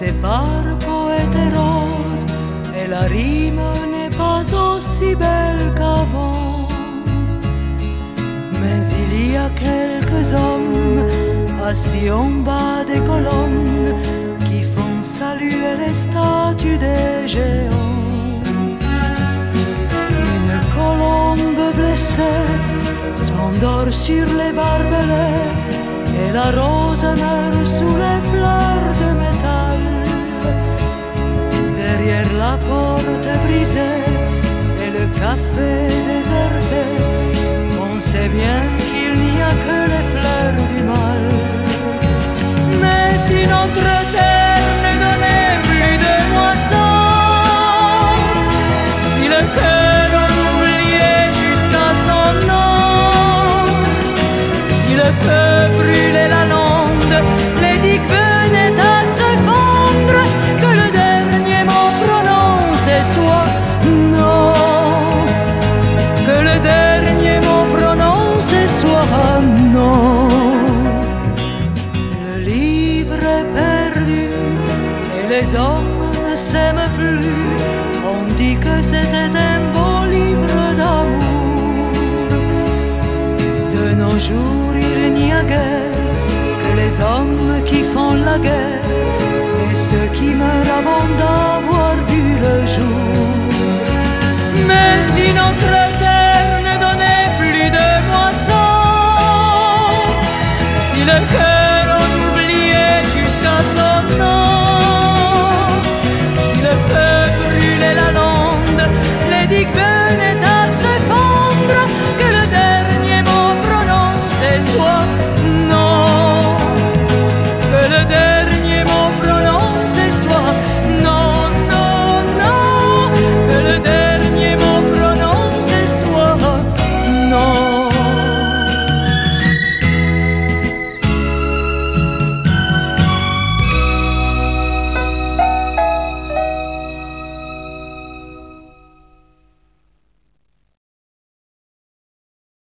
C'est barco était rose et la rime n'est pas aussi belle qu'avant. Mais il y a quelques hommes assis en bas des colonnes qui font saluer les statues des géants. Une colombe blessée s'endort sur les barbelés et la rose meurt sous les fleurs. Et le café déserté, on sait bien qu'il n'y a que les fleurs du mal. Mais si notre terre ne donnait plus de moisson, si le cœur oubliait jusqu'à son nom, si le feu les hommes ne s'aiment plus. On dit que c'était un beau livre d'amour. De nos jours, il n'y a guère que les hommes qui font la guerre et ceux qui meurent avant d'avoir vu le jour. Mais si notre terre ne donnait plus de moissons, si le cœur on oubliait jusqu'à son nom,